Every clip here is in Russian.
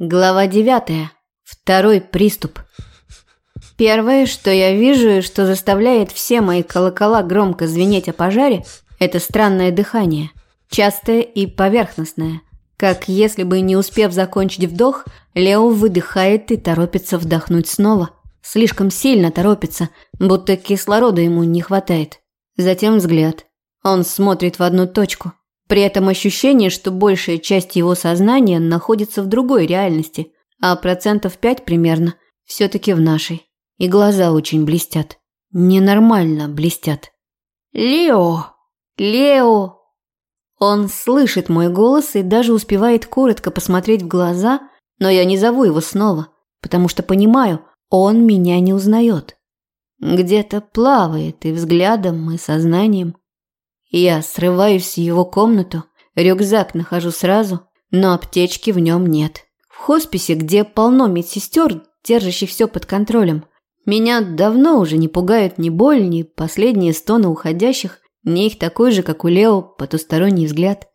Глава девятая. Второй приступ. Первое, что я вижу и что заставляет все мои колокола громко звенеть о пожаре, это странное дыхание. Частое и поверхностное. Как если бы, не успев закончить вдох, Лео выдыхает и торопится вдохнуть снова. Слишком сильно торопится, будто кислорода ему не хватает. Затем взгляд. Он смотрит в одну точку – при этом ощущение, что большая часть его сознания находится в другой реальности, а процентов пять примерно все-таки в нашей. И глаза очень блестят. Ненормально блестят. «Лео! Лео!» Он слышит мой голос и даже успевает коротко посмотреть в глаза, но я не зову его снова, потому что понимаю, он меня не узнает. Где-то плавает и взглядом, и сознанием. Я срываюсь в его комнату, рюкзак нахожу сразу, но аптечки в нем нет. В хосписе, где полно медсестер, держащих все под контролем, меня давно уже не пугают ни боль, ни последние стоны уходящих, ни их такой же, как у Лео, потусторонний взгляд.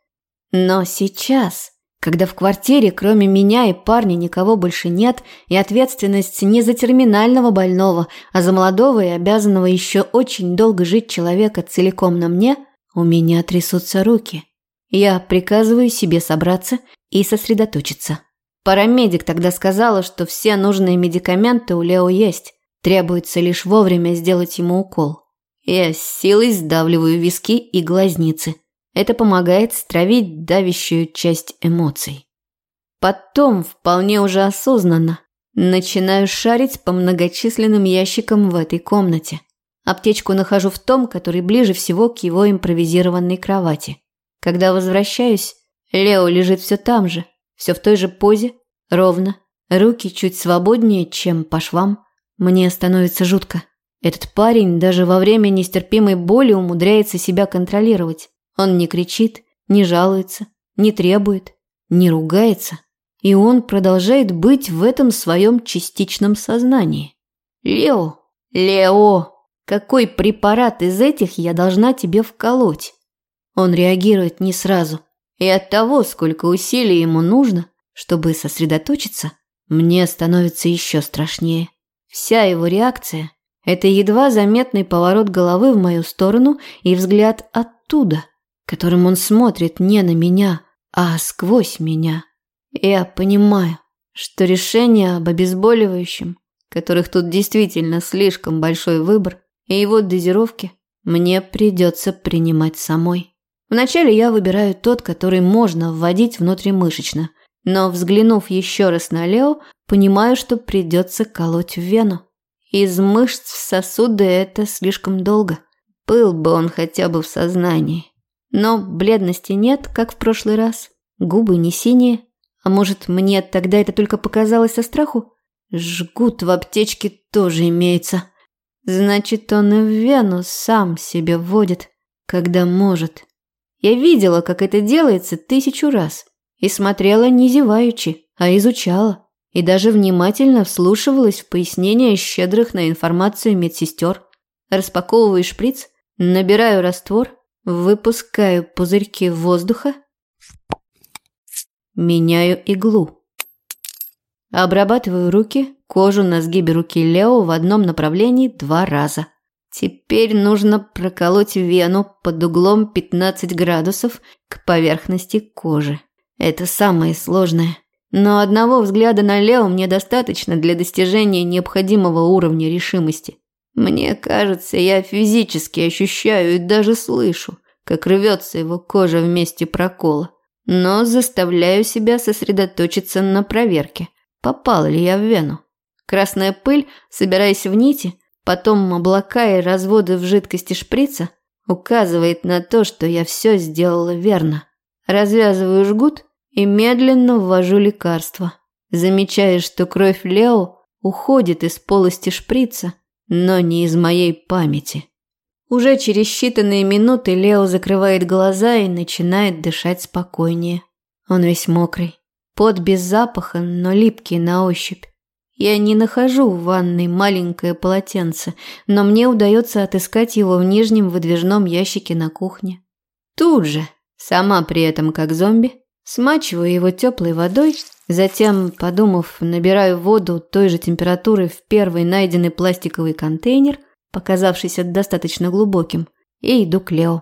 Но сейчас, когда в квартире кроме меня и парня никого больше нет, и ответственность не за терминального больного, а за молодого и обязанного еще очень долго жить человека целиком на мне – у меня трясутся руки. Я приказываю себе собраться и сосредоточиться. Парамедик тогда сказала, что все нужные медикаменты у Лео есть. Требуется лишь вовремя сделать ему укол. Я с силой сдавливаю виски и глазницы. Это помогает стравить давящую часть эмоций. Потом, вполне уже осознанно, начинаю шарить по многочисленным ящикам в этой комнате. Аптечку нахожу в том, который ближе всего к его импровизированной кровати. Когда возвращаюсь, Лео лежит все там же, все в той же позе, ровно, руки чуть свободнее, чем по швам. Мне становится жутко. Этот парень даже во время нестерпимой боли умудряется себя контролировать. Он не кричит, не жалуется, не требует, не ругается. И он продолжает быть в этом своем частичном сознании. Лео, Лео, какой препарат из этих я должна тебе вколоть? Он реагирует не сразу. И от того, сколько усилий ему нужно, чтобы сосредоточиться, мне становится еще страшнее. Вся его реакция – это едва заметный поворот головы в мою сторону и взгляд оттуда, которым он смотрит не на меня, а сквозь меня. Я понимаю, что решение об обезболивающем, которых тут действительно слишком большой выбор, и его дозировки мне придется принимать самой. Вначале я выбираю тот, который можно вводить внутримышечно, но, взглянув еще раз на Лео, понимаю, что придется колоть в вену. Из мышц в сосуды это слишком долго. Был бы он хотя бы в сознании. Но бледности нет, как в прошлый раз. Губы не синие. А может, мне тогда это только показалось со страху? Жгут в аптечке тоже имеется. Значит, он и в вену сам себе вводит, когда может. Я видела, как это делается тысячу раз. И смотрела не зеваючи, а изучала. И даже внимательно вслушивалась в пояснения щедрых на информацию медсестер. Распаковываю шприц, набираю раствор, выпускаю пузырьки воздуха, меняю иглу. Обрабатываю руки, кожу на сгибе руки Лео в одном направлении два раза. Теперь нужно проколоть вену под углом 15 градусов к поверхности кожи. Это самое сложное. Но одного взгляда на Лео мне достаточно для достижения необходимого уровня решимости. Мне кажется, я физически ощущаю и даже слышу, как рвется его кожа в месте прокола. Но заставляю себя сосредоточиться на проверке, попала ли я в вену. Красная пыль, собираясь в нити, потом облака и разводы в жидкости шприца, указывает на то, что я все сделала верно. Развязываю жгут и медленно ввожу лекарство, замечая, что кровь Лео уходит из полости шприца, но не из моей памяти. Уже через считанные минуты Лео закрывает глаза и начинает дышать спокойнее. Он весь мокрый, пот без запаха, но липкий на ощупь. Я не нахожу в ванной маленькое полотенце, но мне удается отыскать его в нижнем выдвижном ящике на кухне. Тут же, сама при этом как зомби, смачиваю его теплой водой Затем, подумав, набираю воду той же температуры в первый найденный пластиковый контейнер, показавшийся достаточно глубоким, и иду к Лео.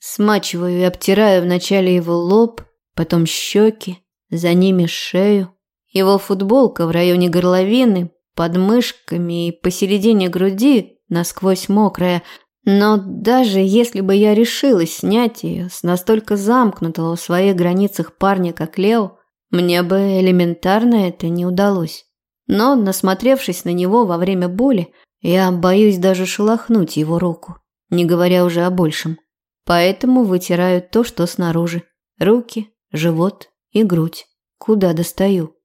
Смачиваю и обтираю вначале его лоб, потом щеки, за ними шею. Его футболка в районе горловины, под мышками и посередине груди насквозь мокрая, но даже если бы я решилась снять ее с настолько замкнутого в своих границах парня, как Лео, мне бы элементарно это не удалось. Но, насмотревшись на него во время боли, я боюсь даже шелохнуть его руку, не говоря уже о большем. Поэтому вытираю то, что снаружи. Руки, живот и грудь. Куда достаю.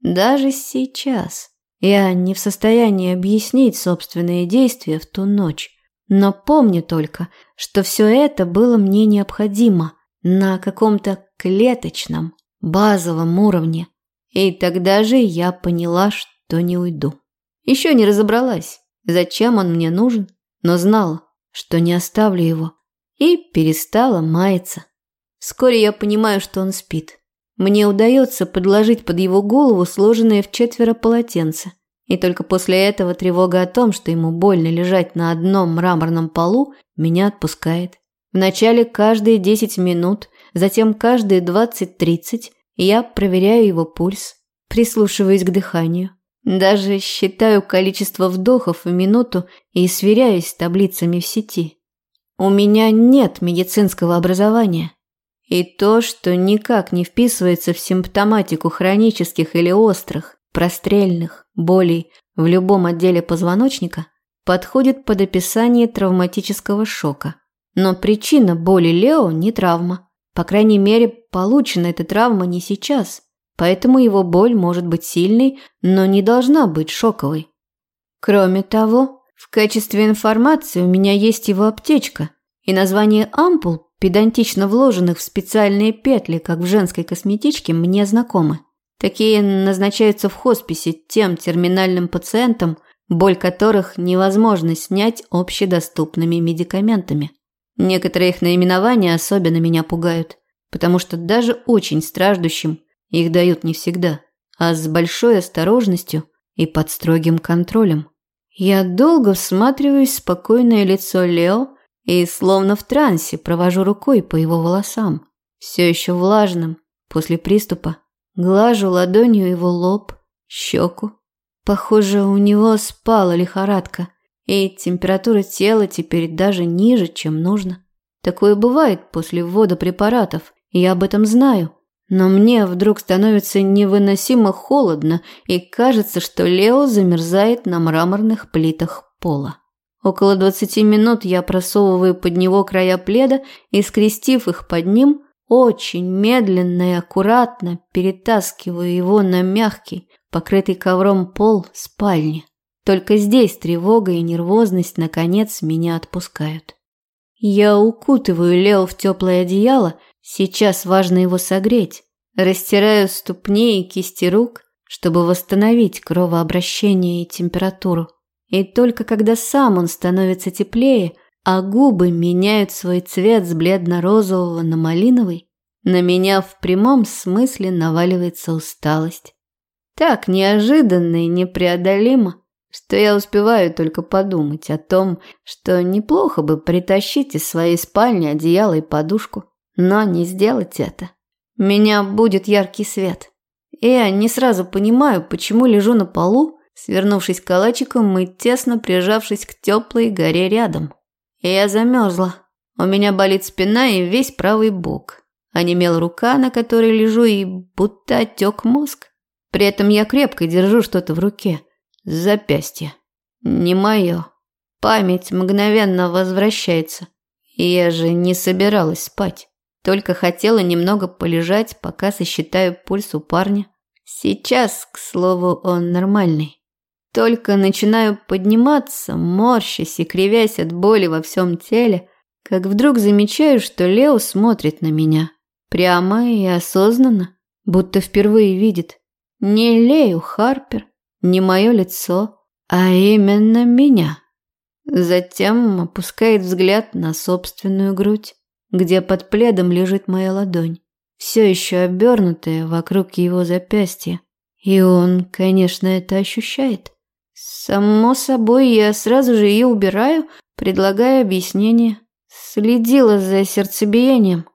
Даже сейчас я не в состоянии объяснить собственные действия в ту ночь. Но помню только, что все это было мне необходимо на каком-то клеточном, базовом уровне. И тогда же я поняла, что не уйду. Еще не разобралась, зачем он мне нужен, но знала, что не оставлю его. И перестала маяться. Вскоре я понимаю, что он спит. Мне удается подложить под его голову сложенное в четверо полотенце. И только после этого тревога о том, что ему больно лежать на одном мраморном полу, меня отпускает. Вначале каждые 10 минут Затем каждые 20-30 я проверяю его пульс, прислушиваюсь к дыханию. Даже считаю количество вдохов в минуту и сверяюсь с таблицами в сети. У меня нет медицинского образования. И то, что никак не вписывается в симптоматику хронических или острых, прострельных болей в любом отделе позвоночника, подходит под описание травматического шока. Но причина боли Лео не травма. По крайней мере, получена эта травма не сейчас, поэтому его боль может быть сильной, но не должна быть шоковой. Кроме того, в качестве информации у меня есть его аптечка и название ампул, педантично вложенных в специальные петли, как в женской косметичке, мне знакомы. Такие назначаются в хосписе тем терминальным пациентам, боль которых невозможно снять общедоступными медикаментами. Некоторые их наименования особенно меня пугают, потому что даже очень страждущим их дают не всегда, а с большой осторожностью и под строгим контролем. Я долго всматриваюсь в спокойное лицо Лео и словно в трансе провожу рукой по его волосам, все еще влажным после приступа, глажу ладонью его лоб, щеку. Похоже, у него спала лихорадка – и температура тела теперь даже ниже, чем нужно. Такое бывает после ввода препаратов, я об этом знаю. Но мне вдруг становится невыносимо холодно, и кажется, что Лео замерзает на мраморных плитах пола. Около двадцати минут я просовываю под него края пледа и, скрестив их под ним, очень медленно и аккуратно перетаскиваю его на мягкий, покрытый ковром пол спальни. Только здесь тревога и нервозность наконец меня отпускают. Я укутываю Лео в теплое одеяло, сейчас важно его согреть. Растираю ступни и кисти рук, чтобы восстановить кровообращение и температуру. И только когда сам он становится теплее, а губы меняют свой цвет с бледно-розового на малиновый, на меня в прямом смысле наваливается усталость. Так неожиданно и непреодолимо, что я успеваю только подумать о том, что неплохо бы притащить из своей спальни одеяло и подушку, но не сделать это. Меня будет яркий свет. И я не сразу понимаю, почему лежу на полу, свернувшись калачиком и тесно прижавшись к теплой горе рядом. Я замерзла. У меня болит спина и весь правый бок. Онемела рука, на которой лежу, и будто отек мозг. При этом я крепко держу что-то в руке – Запястье. Не мое. Память мгновенно возвращается. Я же не собиралась спать. Только хотела немного полежать, пока сосчитаю пульс у парня. Сейчас, к слову, он нормальный. Только начинаю подниматься, морщась и кривясь от боли во всем теле, как вдруг замечаю, что Лео смотрит на меня. Прямо и осознанно, будто впервые видит. Не Лею Харпер, не мое лицо, а именно меня. Затем опускает взгляд на собственную грудь, где под пледом лежит моя ладонь. все еще обернутая вокруг его запястья. И он, конечно, это ощущает. Само собой, я сразу же ее убираю, предлагая объяснение. Следила за сердцебиением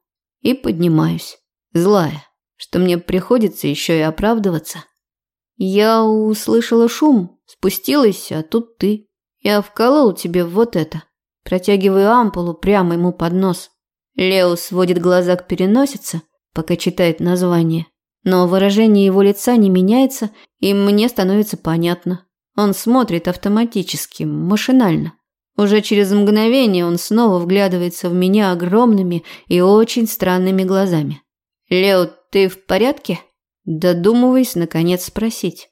и поднимаюсь, злая, что мне приходится еще и оправдываться. Я услышала шум, спустилась, а тут ты. Я вколол тебе вот это. Протягиваю ампулу прямо ему под нос. Лео сводит глаза к переносице, пока читает название. Но выражение его лица не меняется, и мне становится понятно. Он смотрит автоматически, машинально. Уже через мгновение он снова вглядывается в меня огромными и очень странными глазами. «Лео, ты в порядке?» Додумываясь, наконец, спросить.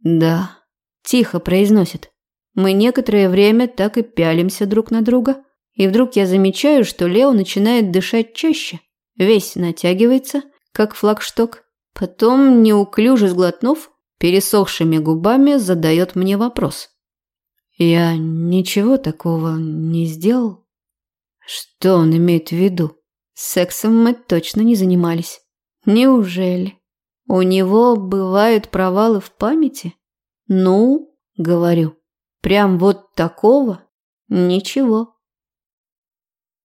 «Да», – тихо произносит. Мы некоторое время так и пялимся друг на друга, и вдруг я замечаю, что Лео начинает дышать чаще, весь натягивается, как флагшток. Потом, неуклюже сглотнув, пересохшими губами задает мне вопрос. Я ничего такого не сделал. Что он имеет в виду? Сексом мы точно не занимались. Неужели? У него бывают провалы в памяти? Ну, говорю, прям вот такого? Ничего.